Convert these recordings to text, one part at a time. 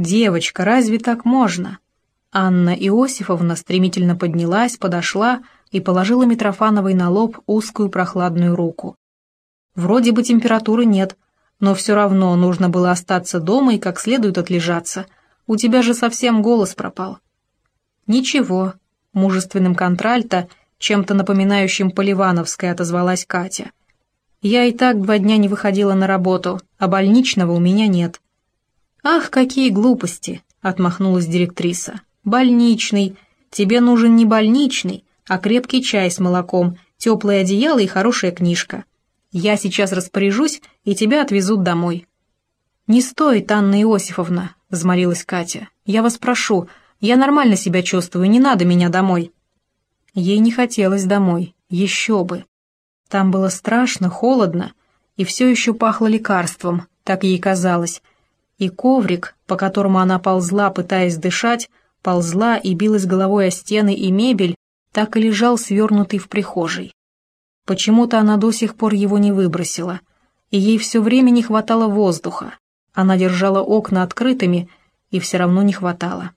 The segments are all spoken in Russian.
«Девочка, разве так можно?» Анна Иосифовна стремительно поднялась, подошла и положила Митрофановой на лоб узкую прохладную руку. «Вроде бы температуры нет, но все равно нужно было остаться дома и как следует отлежаться. У тебя же совсем голос пропал». «Ничего», — мужественным контральто, чем-то напоминающим Поливановской отозвалась Катя. «Я и так два дня не выходила на работу, а больничного у меня нет». «Ах, какие глупости!» — отмахнулась директриса. «Больничный. Тебе нужен не больничный, а крепкий чай с молоком, теплое одеяло и хорошая книжка. Я сейчас распоряжусь, и тебя отвезут домой». «Не стоит, Анна Иосифовна», — взмолилась Катя. «Я вас прошу, я нормально себя чувствую, не надо меня домой». Ей не хотелось домой, еще бы. Там было страшно, холодно, и все еще пахло лекарством, так ей казалось. И коврик, по которому она ползла, пытаясь дышать, ползла и билась головой о стены и мебель, так и лежал свернутый в прихожей. Почему-то она до сих пор его не выбросила, и ей все время не хватало воздуха. Она держала окна открытыми, и все равно не хватало.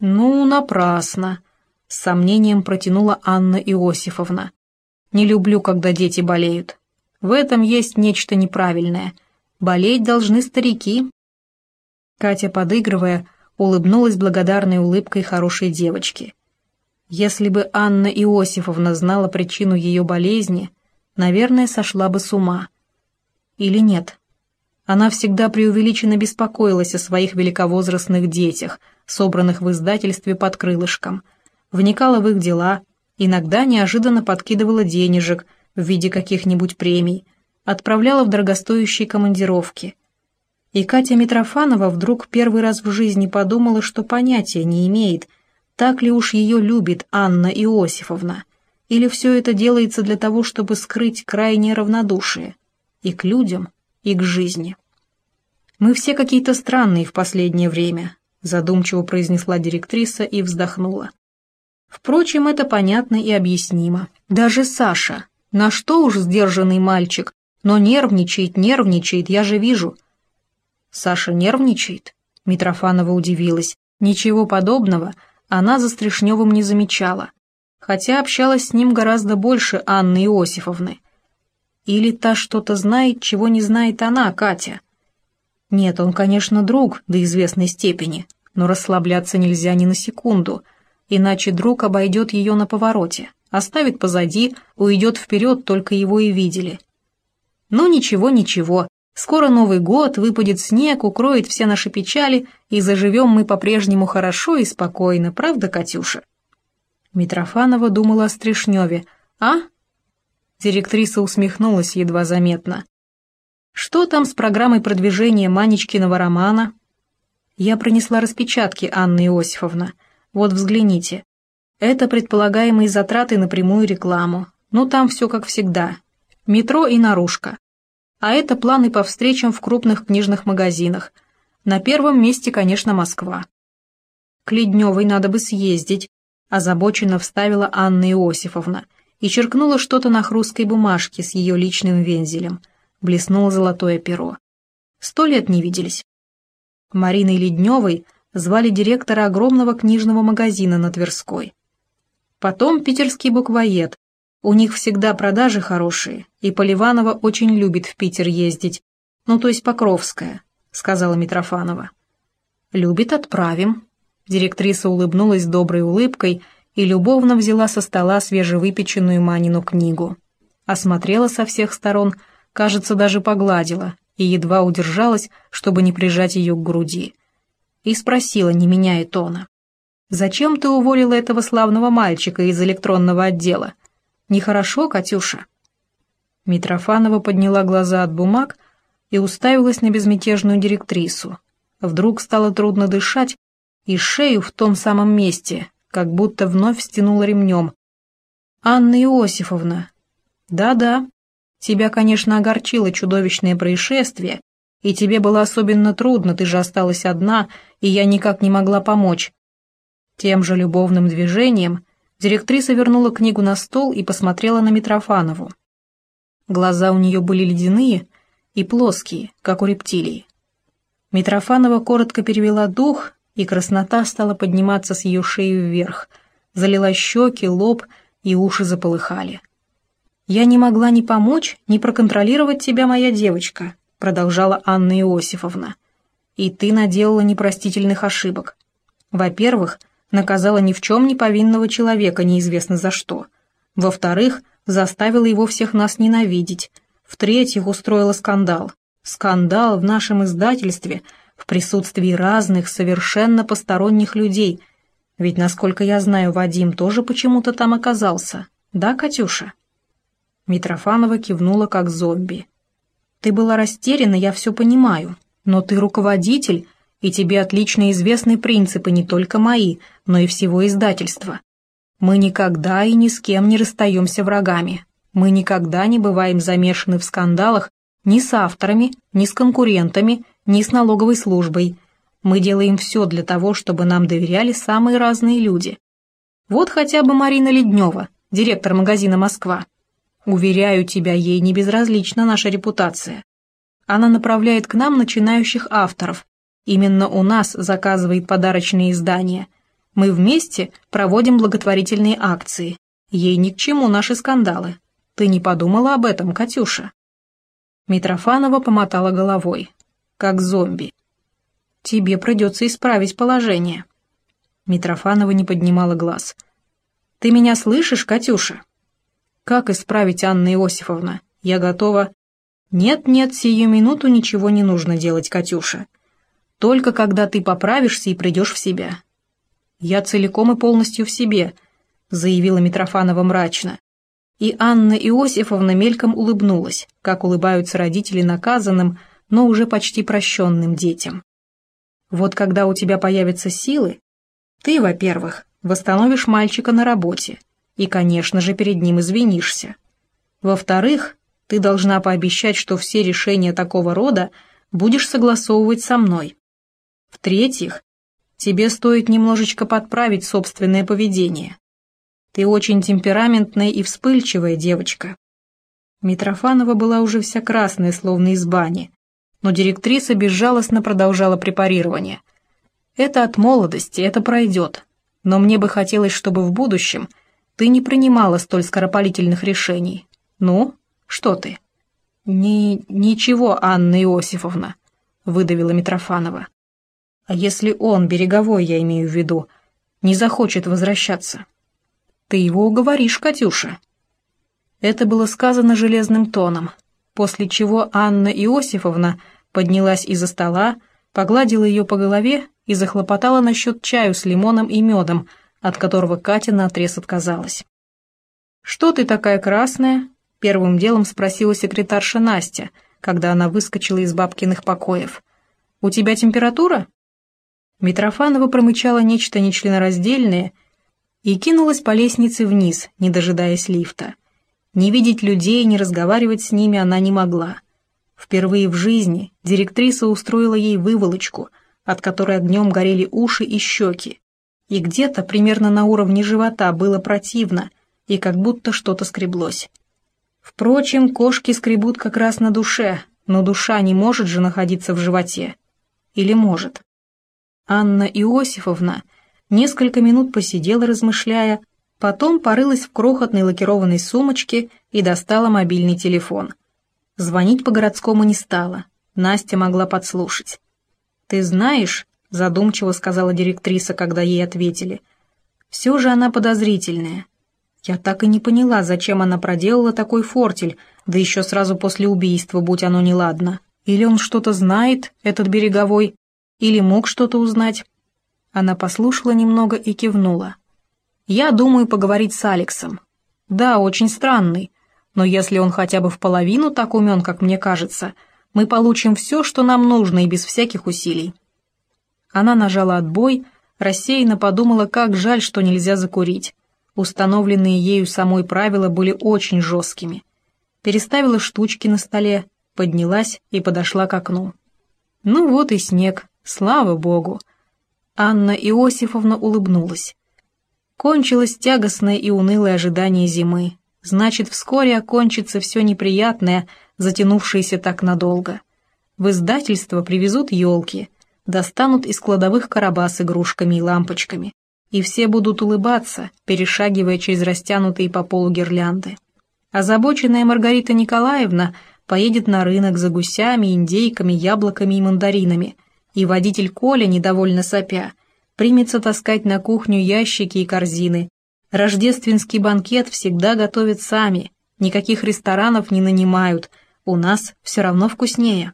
«Ну, напрасно», — с сомнением протянула Анна Иосифовна. «Не люблю, когда дети болеют. В этом есть нечто неправильное. Болеть должны старики». Катя, подыгрывая, улыбнулась благодарной улыбкой хорошей девочки. Если бы Анна Иосифовна знала причину ее болезни, наверное, сошла бы с ума. Или нет? Она всегда преувеличенно беспокоилась о своих великовозрастных детях, собранных в издательстве под крылышком, вникала в их дела, иногда неожиданно подкидывала денежек в виде каких-нибудь премий, отправляла в дорогостоящие командировки – и Катя Митрофанова вдруг первый раз в жизни подумала, что понятия не имеет, так ли уж ее любит Анна Иосифовна, или все это делается для того, чтобы скрыть крайнее равнодушие и к людям, и к жизни. «Мы все какие-то странные в последнее время», задумчиво произнесла директриса и вздохнула. Впрочем, это понятно и объяснимо. Даже Саша, на что уж сдержанный мальчик, но нервничает, нервничает, я же вижу – Саша нервничает? Митрофанова удивилась. Ничего подобного она за Стришневым не замечала, хотя общалась с ним гораздо больше Анны Иосифовны. Или та что-то знает, чего не знает она, Катя? Нет, он, конечно, друг до известной степени, но расслабляться нельзя ни на секунду, иначе друг обойдет ее на повороте, оставит позади, уйдет вперед, только его и видели. Ну ничего, ничего, Скоро Новый год, выпадет снег, укроет все наши печали, и заживем мы по-прежнему хорошо и спокойно, правда, Катюша?» Митрофанова думала о Стришневе. «А?» Директриса усмехнулась едва заметно. «Что там с программой продвижения Манечкиного романа?» Я пронесла распечатки, Анна Иосифовна. Вот взгляните. Это предполагаемые затраты на прямую рекламу. Ну, там все как всегда. Метро и наружка. А это планы по встречам в крупных книжных магазинах. На первом месте, конечно, Москва. К Ледневой надо бы съездить, озабоченно вставила Анна Иосифовна и черкнула что-то на хрусткой бумажке с ее личным вензелем. Блеснуло золотое перо. Сто лет не виделись. Мариной Ледневой звали директора огромного книжного магазина на Тверской. Потом питерский буквоед, у них всегда продажи хорошие, и Поливанова очень любит в Питер ездить. Ну, то есть Покровская», — сказала Митрофанова. «Любит, отправим». Директриса улыбнулась доброй улыбкой и любовно взяла со стола свежевыпеченную Манину книгу. Осмотрела со всех сторон, кажется, даже погладила, и едва удержалась, чтобы не прижать ее к груди. И спросила, не меняя тона. «Зачем ты уволила этого славного мальчика из электронного отдела? Нехорошо, Катюша?» Митрофанова подняла глаза от бумаг и уставилась на безмятежную директрису. Вдруг стало трудно дышать, и шею в том самом месте, как будто вновь стянула ремнем. «Анна Иосифовна!» «Да-да, тебя, конечно, огорчило чудовищное происшествие, и тебе было особенно трудно, ты же осталась одна, и я никак не могла помочь». Тем же любовным движением Директриса вернула книгу на стол и посмотрела на Митрофанову. Глаза у нее были ледяные и плоские, как у рептилии. Митрофанова коротко перевела дух, и краснота стала подниматься с ее шеи вверх, залила щеки, лоб, и уши заполыхали. «Я не могла ни помочь, ни проконтролировать тебя, моя девочка», продолжала Анна Иосифовна. «И ты наделала непростительных ошибок. Во-первых, наказала ни в чем не повинного человека, неизвестно за что. Во-вторых, заставила его всех нас ненавидеть. В-третьих, устроила скандал. Скандал в нашем издательстве в присутствии разных, совершенно посторонних людей. Ведь, насколько я знаю, Вадим тоже почему-то там оказался. Да, Катюша?» Митрофанова кивнула как зомби. «Ты была растеряна, я все понимаю. Но ты руководитель, и тебе отлично известны принципы не только мои, но и всего издательства. Мы никогда и ни с кем не расстаемся врагами. Мы никогда не бываем замешаны в скандалах ни с авторами, ни с конкурентами, ни с налоговой службой. Мы делаем все для того, чтобы нам доверяли самые разные люди. Вот хотя бы Марина Леднева, директор магазина «Москва». Уверяю тебя, ей не безразлична наша репутация. Она направляет к нам начинающих авторов. Именно у нас заказывает подарочные издания. Мы вместе проводим благотворительные акции. Ей ни к чему наши скандалы. Ты не подумала об этом, Катюша?» Митрофанова помотала головой, как зомби. «Тебе придется исправить положение». Митрофанова не поднимала глаз. «Ты меня слышишь, Катюша?» «Как исправить, Анна Иосифовна? Я готова...» «Нет-нет, сию минуту ничего не нужно делать, Катюша. Только когда ты поправишься и придешь в себя». «Я целиком и полностью в себе», — заявила Митрофанова мрачно. И Анна Иосифовна мельком улыбнулась, как улыбаются родители наказанным, но уже почти прощенным детям. «Вот когда у тебя появятся силы, ты, во-первых, восстановишь мальчика на работе, и, конечно же, перед ним извинишься. Во-вторых, ты должна пообещать, что все решения такого рода будешь согласовывать со мной. В-третьих, тебе стоит немножечко подправить собственное поведение. Ты очень темпераментная и вспыльчивая девочка. Митрофанова была уже вся красная, словно из бани, но директриса безжалостно продолжала препарирование. Это от молодости, это пройдет, но мне бы хотелось, чтобы в будущем – ты не принимала столь скоропалительных решений. Ну, что ты?» «Ни... ничего, Анна Иосифовна», — выдавила Митрофанова. «А если он, береговой, я имею в виду, не захочет возвращаться?» «Ты его уговоришь, Катюша». Это было сказано железным тоном, после чего Анна Иосифовна поднялась из-за стола, погладила ее по голове и захлопотала насчет чаю с лимоном и медом, от которого Катя наотрез отказалась. «Что ты такая красная?» — первым делом спросила секретарша Настя, когда она выскочила из бабкиных покоев. «У тебя температура?» Митрофанова промычала нечто нечленораздельное и кинулась по лестнице вниз, не дожидаясь лифта. Не видеть людей, не разговаривать с ними она не могла. Впервые в жизни директриса устроила ей выволочку, от которой огнем горели уши и щеки, и где-то примерно на уровне живота было противно, и как будто что-то скреблось. Впрочем, кошки скребут как раз на душе, но душа не может же находиться в животе. Или может? Анна Иосифовна несколько минут посидела, размышляя, потом порылась в крохотной лакированной сумочке и достала мобильный телефон. Звонить по городскому не стала, Настя могла подслушать. «Ты знаешь, — задумчиво сказала директриса, когда ей ответили. «Все же она подозрительная. Я так и не поняла, зачем она проделала такой фортель, да еще сразу после убийства, будь оно неладно. Или он что-то знает, этот береговой, или мог что-то узнать». Она послушала немного и кивнула. «Я думаю поговорить с Алексом. Да, очень странный, но если он хотя бы в половину так умен, как мне кажется, мы получим все, что нам нужно и без всяких усилий». Она нажала отбой, рассеянно подумала, как жаль, что нельзя закурить. Установленные ею самой правила были очень жесткими. Переставила штучки на столе, поднялась и подошла к окну. Ну вот и снег, слава богу. Анна Иосифовна улыбнулась. Кончилось тягостное и унылое ожидание зимы. Значит, вскоре окончится все неприятное, затянувшееся так надолго. В издательство привезут елки, достанут из кладовых короба с игрушками и лампочками, и все будут улыбаться, перешагивая через растянутые по полу гирлянды. Озабоченная Маргарита Николаевна поедет на рынок за гусями, индейками, яблоками и мандаринами, и водитель Коля, недовольно сопя, примется таскать на кухню ящики и корзины. Рождественский банкет всегда готовят сами, никаких ресторанов не нанимают, у нас все равно вкуснее.